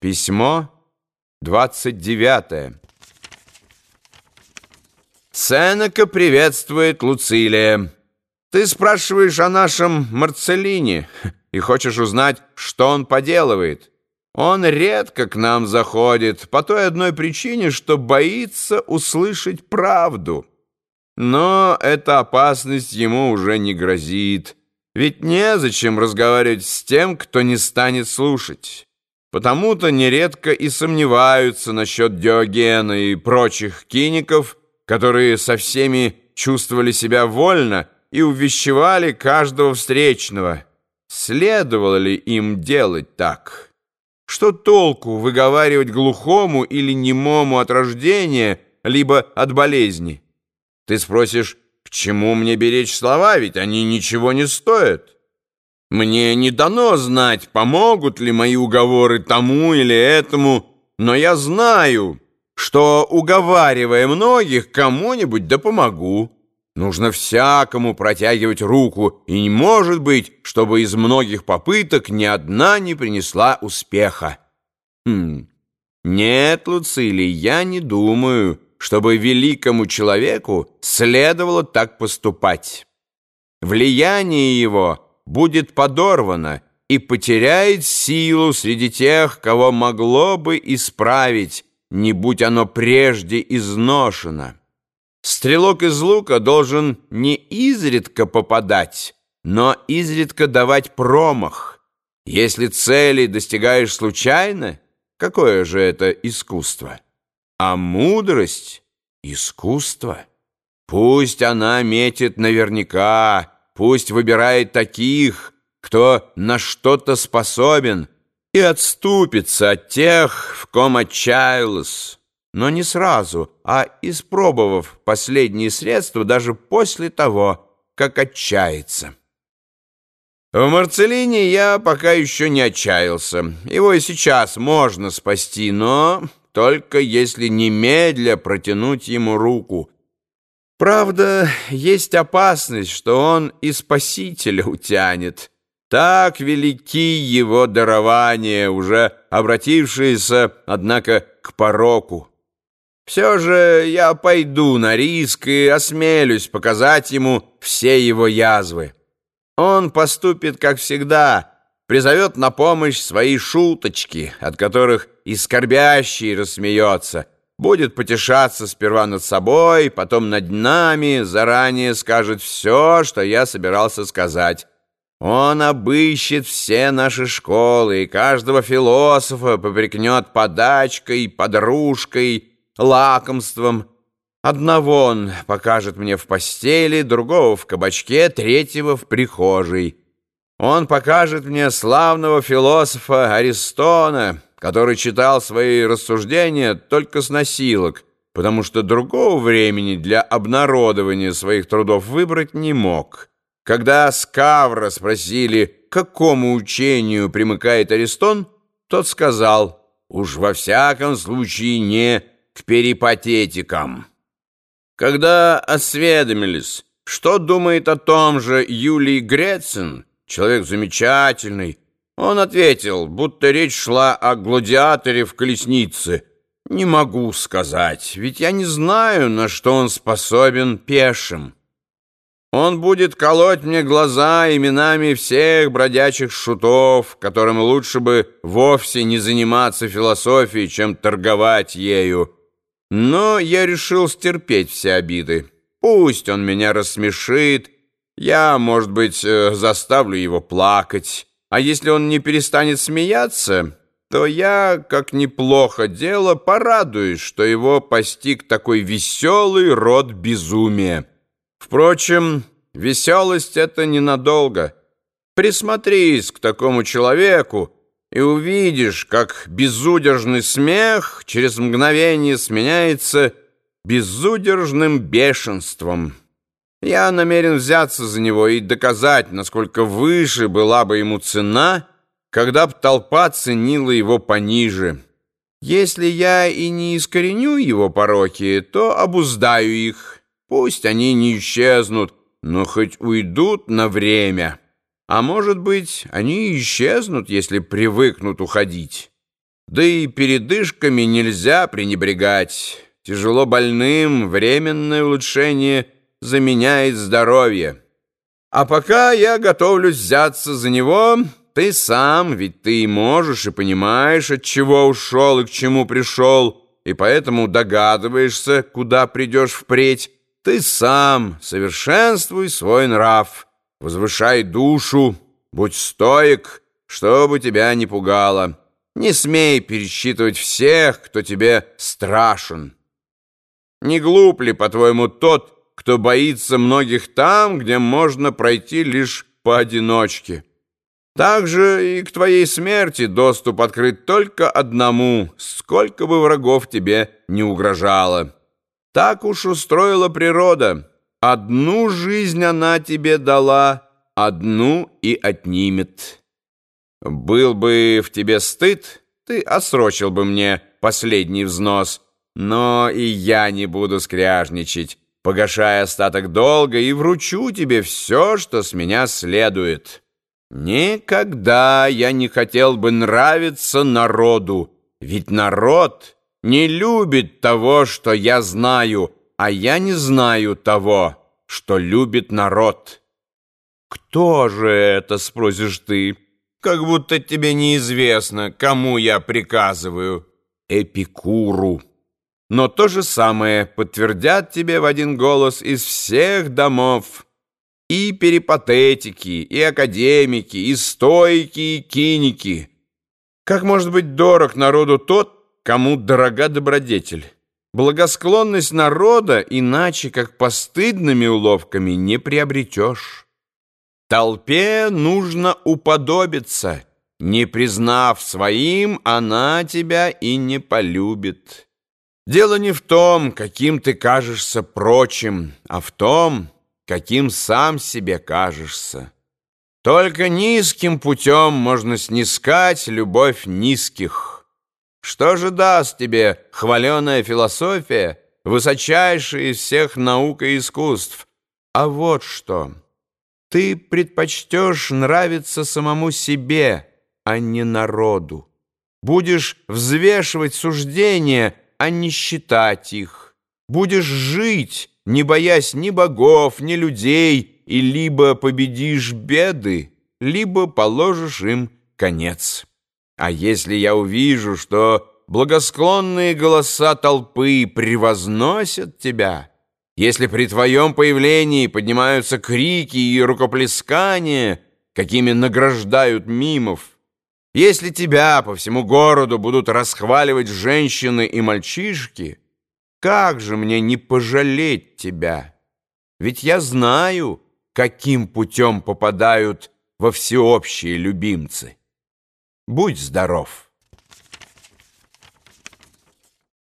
Письмо 29. Сенека приветствует Луцилия. Ты спрашиваешь о нашем Марцелине и хочешь узнать, что он поделывает. Он редко к нам заходит по той одной причине, что боится услышать правду. Но эта опасность ему уже не грозит, ведь незачем разговаривать с тем, кто не станет слушать. Потому-то нередко и сомневаются насчет Диогена и прочих киников, которые со всеми чувствовали себя вольно и увещевали каждого встречного. Следовало ли им делать так? Что толку выговаривать глухому или немому от рождения, либо от болезни? Ты спросишь, к чему мне беречь слова, ведь они ничего не стоят? Мне не дано знать, помогут ли мои уговоры тому или этому, но я знаю, что, уговаривая многих, кому-нибудь да помогу. Нужно всякому протягивать руку, и не может быть, чтобы из многих попыток ни одна не принесла успеха. Хм. Нет, Луцилий, я не думаю, чтобы великому человеку следовало так поступать. Влияние его — будет подорвано и потеряет силу среди тех, кого могло бы исправить, не будь оно прежде изношено. Стрелок из лука должен не изредка попадать, но изредка давать промах. Если цели достигаешь случайно, какое же это искусство? А мудрость — искусство. Пусть она метит наверняка, Пусть выбирает таких, кто на что-то способен, и отступится от тех, в ком отчаялась, но не сразу, а испробовав последние средства даже после того, как отчается. В Марцелине я пока еще не отчаялся. Его и сейчас можно спасти, но только если немедля протянуть ему руку — Правда, есть опасность, что он и спасителя утянет. Так велики его дарования, уже обратившиеся, однако, к пороку. Все же я пойду на риск и осмелюсь показать ему все его язвы. Он поступит, как всегда, призовет на помощь свои шуточки, от которых и скорбящий рассмеется — будет потешаться сперва над собой, потом над нами, заранее скажет все, что я собирался сказать. Он обыщет все наши школы и каждого философа попрекнет подачкой, подружкой, лакомством. Одного он покажет мне в постели, другого в кабачке, третьего в прихожей. Он покажет мне славного философа Аристона, который читал свои рассуждения только с носилок, потому что другого времени для обнародования своих трудов выбрать не мог. Когда Скавра спросили, к какому учению примыкает Аристон, тот сказал, уж во всяком случае не к перипатетикам. Когда осведомились, что думает о том же Юлий Грецин, человек замечательный, он ответил, будто речь шла о гладиаторе в колеснице. «Не могу сказать, ведь я не знаю, на что он способен пешим. Он будет колоть мне глаза именами всех бродячих шутов, которым лучше бы вовсе не заниматься философией, чем торговать ею. Но я решил стерпеть все обиды. Пусть он меня рассмешит, я, может быть, э, заставлю его плакать». А если он не перестанет смеяться, то я, как неплохо дело, порадуюсь, что его постиг такой веселый род безумия. Впрочем, веселость — это ненадолго. Присмотрись к такому человеку и увидишь, как безудержный смех через мгновение сменяется безудержным бешенством». Я намерен взяться за него и доказать, насколько выше была бы ему цена, когда б толпа ценила его пониже. Если я и не искореню его пороки, то обуздаю их. Пусть они не исчезнут, но хоть уйдут на время. А может быть, они исчезнут, если привыкнут уходить. Да и передышками нельзя пренебрегать. Тяжело больным временное улучшение заменяет здоровье. А пока я готовлюсь взяться за него, ты сам, ведь ты можешь, и понимаешь, от чего ушел и к чему пришел, и поэтому догадываешься, куда придешь впредь. Ты сам совершенствуй свой нрав, возвышай душу, будь стоек, чтобы тебя не пугало. Не смей пересчитывать всех, кто тебе страшен. Не глуп ли, по-твоему, тот, кто боится многих там, где можно пройти лишь поодиночке? Также и к твоей смерти доступ открыт только одному, сколько бы врагов тебе не угрожало. Так уж устроила природа. Одну жизнь она тебе дала, одну и отнимет». Был бы в тебе стыд, ты отсрочил бы мне последний взнос, но и я не буду скряжничать, погашая остаток долга, и вручу тебе все, что с меня следует. Никогда я не хотел бы нравиться народу, ведь народ не любит того, что я знаю, а я не знаю того, что любит народ. «Кто же это?» — спросишь ты. Как будто тебе неизвестно, кому я приказываю. Эпикуру. Но то же самое подтвердят тебе в один голос из всех домов. И перипатетики, и академики, и стойки, и киники. Как может быть дорог народу тот, кому дорога добродетель? Благосклонность народа иначе, как постыдными уловками, не приобретешь. Толпе нужно уподобиться. Не признав своим, она тебя и не полюбит. Дело не в том, каким ты кажешься прочим, а в том, каким сам себе кажешься. Только низким путем можно снискать любовь низких. Что же даст тебе хваленая философия, высочайшая из всех наук и искусств? А вот что... Ты предпочтешь нравиться самому себе, а не народу. Будешь взвешивать суждения, а не считать их. Будешь жить, не боясь ни богов, ни людей, и либо победишь беды, либо положишь им конец. А если я увижу, что благосклонные голоса толпы превозносят тебя, если при твоем появлении поднимаются крики и рукоплескания, какими награждают мимов, если тебя по всему городу будут расхваливать женщины и мальчишки, как же мне не пожалеть тебя? Ведь я знаю, каким путем попадают во всеобщие любимцы. Будь здоров!